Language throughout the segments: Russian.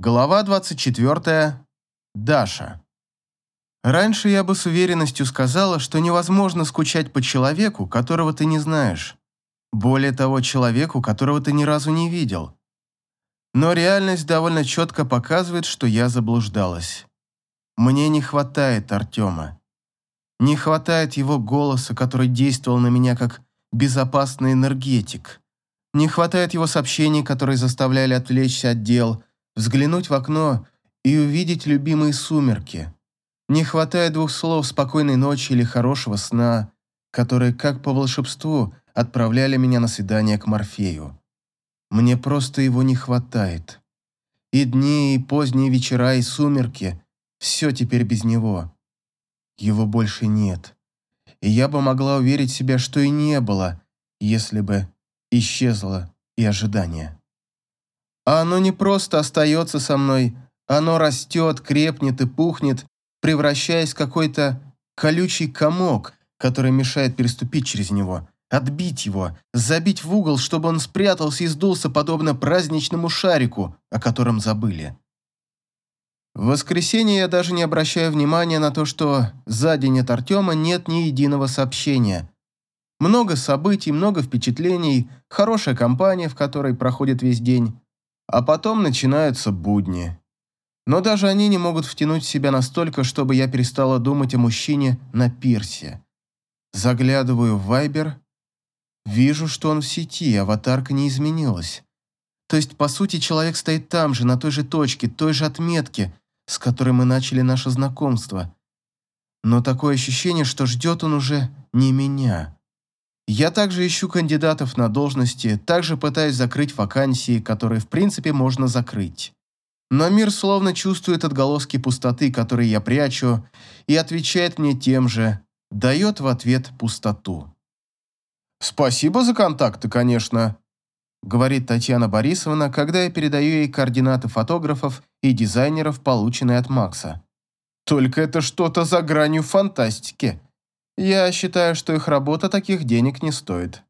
Глава 24. Даша. Раньше я бы с уверенностью сказала, что невозможно скучать по человеку, которого ты не знаешь. Более того, человеку, которого ты ни разу не видел. Но реальность довольно четко показывает, что я заблуждалась. Мне не хватает Артема. Не хватает его голоса, который действовал на меня как безопасный энергетик. Не хватает его сообщений, которые заставляли отвлечься от дел – взглянуть в окно и увидеть любимые сумерки. Не хватает двух слов спокойной ночи или хорошего сна, которые, как по волшебству, отправляли меня на свидание к Морфею. Мне просто его не хватает. И дни, и поздние вечера, и сумерки – все теперь без него. Его больше нет. И я бы могла уверить себя, что и не было, если бы исчезло и ожидание. А оно не просто остается со мной, оно растет, крепнет и пухнет, превращаясь в какой-то колючий комок, который мешает переступить через него, отбить его, забить в угол, чтобы он спрятался и сдулся, подобно праздничному шарику, о котором забыли. В воскресенье я даже не обращаю внимания на то, что за день от Артема нет ни единого сообщения. Много событий, много впечатлений, хорошая компания, в которой проходит весь день. А потом начинаются будни. Но даже они не могут втянуть себя настолько, чтобы я перестала думать о мужчине на пирсе. Заглядываю в Вайбер, вижу, что он в сети, аватарка не изменилась. То есть, по сути, человек стоит там же, на той же точке, той же отметке, с которой мы начали наше знакомство. Но такое ощущение, что ждет он уже не меня. Я также ищу кандидатов на должности, также пытаюсь закрыть вакансии, которые в принципе можно закрыть. Но мир словно чувствует отголоски пустоты, которые я прячу, и отвечает мне тем же, дает в ответ пустоту. «Спасибо за контакты, конечно», — говорит Татьяна Борисовна, когда я передаю ей координаты фотографов и дизайнеров, полученные от Макса. «Только это что-то за гранью фантастики. Я считаю, что их работа таких денег не стоит.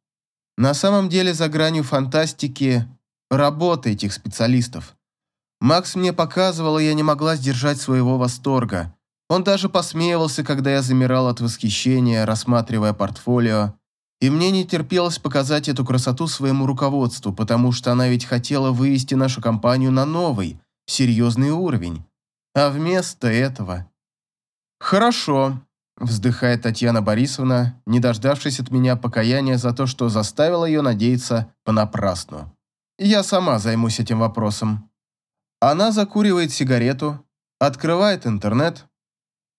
На самом деле, за гранью фантастики работа этих специалистов. Макс мне показывал, и я не могла сдержать своего восторга. Он даже посмеивался, когда я замирал от восхищения, рассматривая портфолио. И мне не терпелось показать эту красоту своему руководству, потому что она ведь хотела вывести нашу компанию на новый, серьезный уровень. А вместо этого... Хорошо, Вздыхает Татьяна Борисовна, не дождавшись от меня покаяния за то, что заставила ее надеяться понапрасну. Я сама займусь этим вопросом. Она закуривает сигарету, открывает интернет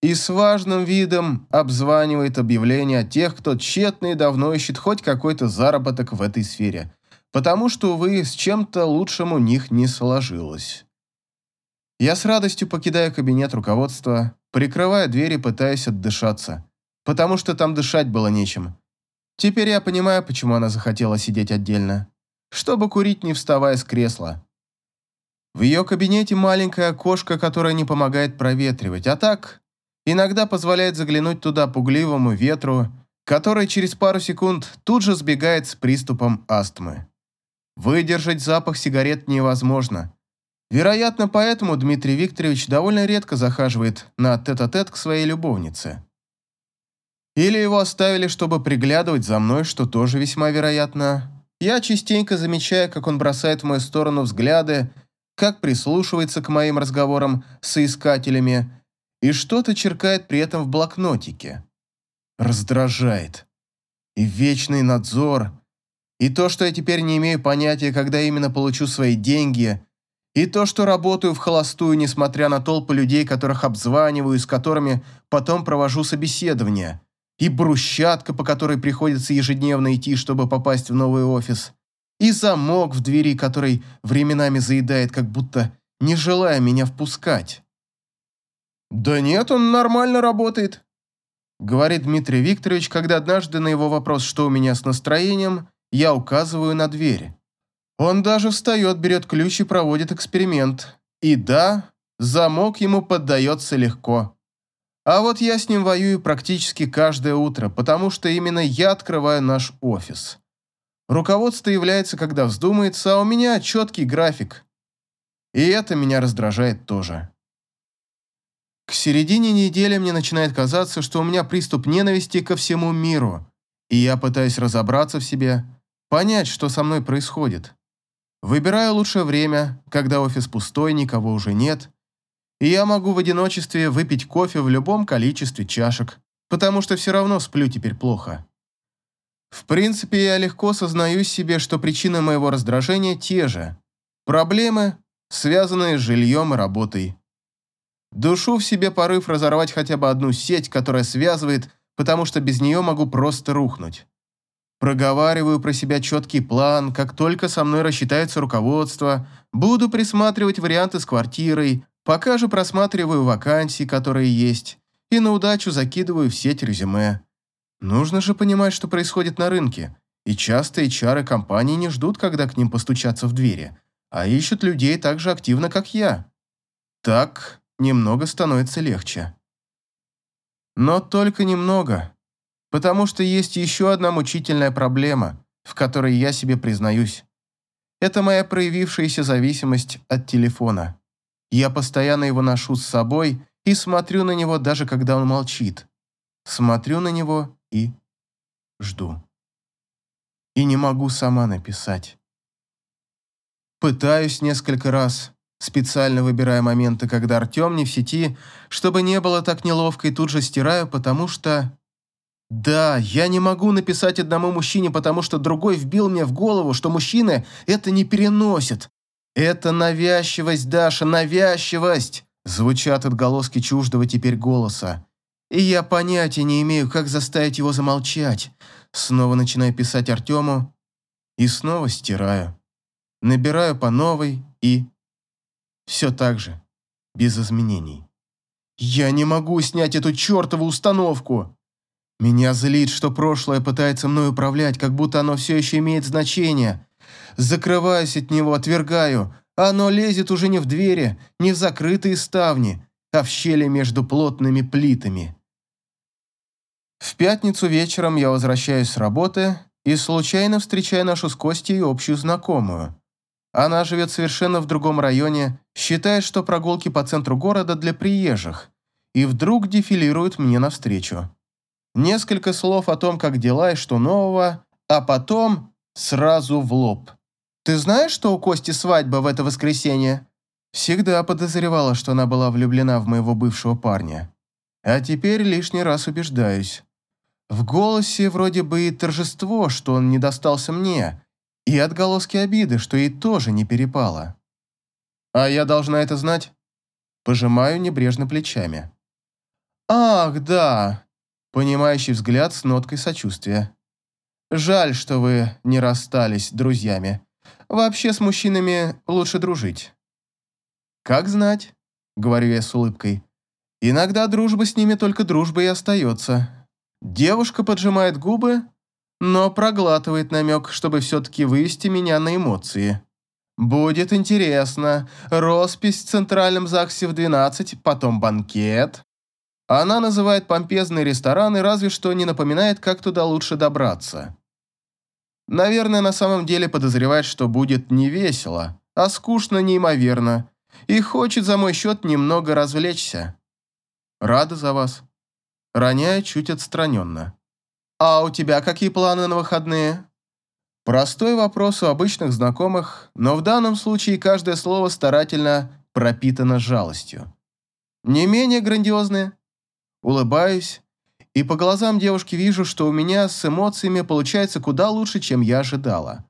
и с важным видом обзванивает объявления тех, кто тщетно и давно ищет хоть какой-то заработок в этой сфере, потому что, увы, с чем-то лучшим у них не сложилось. Я с радостью покидаю кабинет руководства, прикрывая дверь и пытаясь отдышаться, потому что там дышать было нечем. Теперь я понимаю, почему она захотела сидеть отдельно, чтобы курить, не вставая с кресла. В ее кабинете маленькое окошко, которое не помогает проветривать, а так иногда позволяет заглянуть туда пугливому ветру, который через пару секунд тут же сбегает с приступом астмы. Выдержать запах сигарет невозможно – Вероятно, поэтому Дмитрий Викторович довольно редко захаживает на тет-а-тет -тет к своей любовнице. Или его оставили, чтобы приглядывать за мной, что тоже весьма вероятно. Я частенько замечаю, как он бросает в мою сторону взгляды, как прислушивается к моим разговорам с соискателями и что-то черкает при этом в блокнотике. Раздражает. И вечный надзор, и то, что я теперь не имею понятия, когда именно получу свои деньги – и то, что работаю в холостую, несмотря на толпы людей, которых обзваниваю, с которыми потом провожу собеседование. И брусчатка, по которой приходится ежедневно идти, чтобы попасть в новый офис. И замок в двери, который временами заедает, как будто не желая меня впускать. «Да нет, он нормально работает», — говорит Дмитрий Викторович, когда однажды на его вопрос, что у меня с настроением, я указываю на дверь. Он даже встает, берет ключ и проводит эксперимент. И да, замок ему поддается легко. А вот я с ним воюю практически каждое утро, потому что именно я открываю наш офис. Руководство является, когда вздумается, а у меня четкий график. И это меня раздражает тоже. К середине недели мне начинает казаться, что у меня приступ ненависти ко всему миру, и я пытаюсь разобраться в себе, понять, что со мной происходит. Выбираю лучшее время, когда офис пустой, никого уже нет, и я могу в одиночестве выпить кофе в любом количестве чашек, потому что все равно сплю теперь плохо. В принципе, я легко сознаю себе, что причины моего раздражения те же. Проблемы, связанные с жильем и работой. Душу в себе порыв разорвать хотя бы одну сеть, которая связывает, потому что без нее могу просто рухнуть. Проговариваю про себя четкий план, как только со мной рассчитается руководство, буду присматривать варианты с квартирой, пока же просматриваю вакансии, которые есть, и на удачу закидываю в сеть резюме. Нужно же понимать, что происходит на рынке, и часто HR компании не ждут, когда к ним постучатся в двери, а ищут людей так же активно, как я. Так немного становится легче. Но только немного потому что есть еще одна мучительная проблема, в которой я себе признаюсь. Это моя проявившаяся зависимость от телефона. Я постоянно его ношу с собой и смотрю на него, даже когда он молчит. Смотрю на него и жду. И не могу сама написать. Пытаюсь несколько раз, специально выбирая моменты, когда Артем не в сети, чтобы не было так неловко, и тут же стираю, потому что да, я не могу написать одному мужчине, потому что другой вбил мне в голову, что мужчины это не переносят. Это навязчивость, Даша, навязчивость, звучат отголоски чуждого теперь голоса. И я понятия не имею, как заставить его замолчать. Снова начинаю писать Артему и снова стираю. Набираю по новой и... Все так же, без изменений. Я не могу снять эту чертову установку. Меня злит, что прошлое пытается мной управлять, как будто оно все еще имеет значение. Закрываюсь от него, отвергаю. Оно лезет уже не в двери, не в закрытые ставни, а в щели между плотными плитами. В пятницу вечером я возвращаюсь с работы и случайно встречаю нашу с Костей общую знакомую. Она живет совершенно в другом районе, считает, что прогулки по центру города для приезжих, и вдруг дефилирует мне навстречу. Несколько слов о том, как дела и что нового, а потом сразу в лоб. «Ты знаешь, что у Кости свадьба в это воскресенье?» Всегда подозревала, что она была влюблена в моего бывшего парня. А теперь лишний раз убеждаюсь. В голосе вроде бы и торжество, что он не достался мне, и отголоски обиды, что ей тоже не перепало. А я должна это знать? Пожимаю небрежно плечами. «Ах, да, Понимающий взгляд с ноткой сочувствия. «Жаль, что вы не расстались друзьями. Вообще с мужчинами лучше дружить». «Как знать», — говорю я с улыбкой. «Иногда дружба с ними только дружба и остается». Девушка поджимает губы, но проглатывает намек, чтобы все-таки вывести меня на эмоции. «Будет интересно. Роспись в Центральном ЗАГСе в 12, потом банкет, она называет помпезные рестораны, разве что не напоминает, как туда лучше добраться. Наверное, на самом деле подозревает, что будет не весело, а скучно неимоверно, и хочет за мой счет немного развлечься. Рада за вас. Роняя чуть отстраненно. А у тебя какие планы на выходные? Простой вопрос у обычных знакомых, но в данном случае каждое слово старательно пропитано жалостью. Не менее грандиозные? Улыбаюсь, и по глазам девушки вижу, что у меня с эмоциями получается куда лучше, чем я ожидала.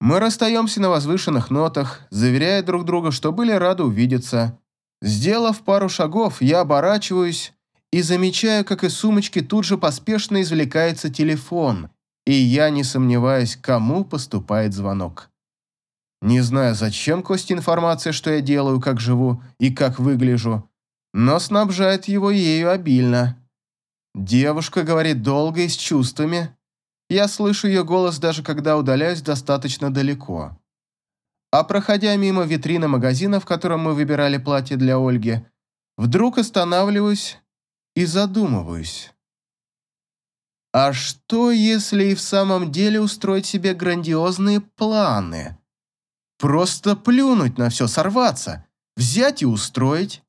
Мы расстаемся на возвышенных нотах, заверяя друг друга, что были рады увидеться. Сделав пару шагов, я оборачиваюсь и замечаю, как из сумочки тут же поспешно извлекается телефон, и я не сомневаюсь, кому поступает звонок. Не знаю, зачем Косте информация, что я делаю, как живу и как выгляжу, но снабжает его ею обильно. Девушка говорит долго и с чувствами. Я слышу ее голос, даже когда удаляюсь достаточно далеко. А проходя мимо витрины магазина, в котором мы выбирали платье для Ольги, вдруг останавливаюсь и задумываюсь. А что, если и в самом деле устроить себе грандиозные планы? Просто плюнуть на все, сорваться, взять и устроить.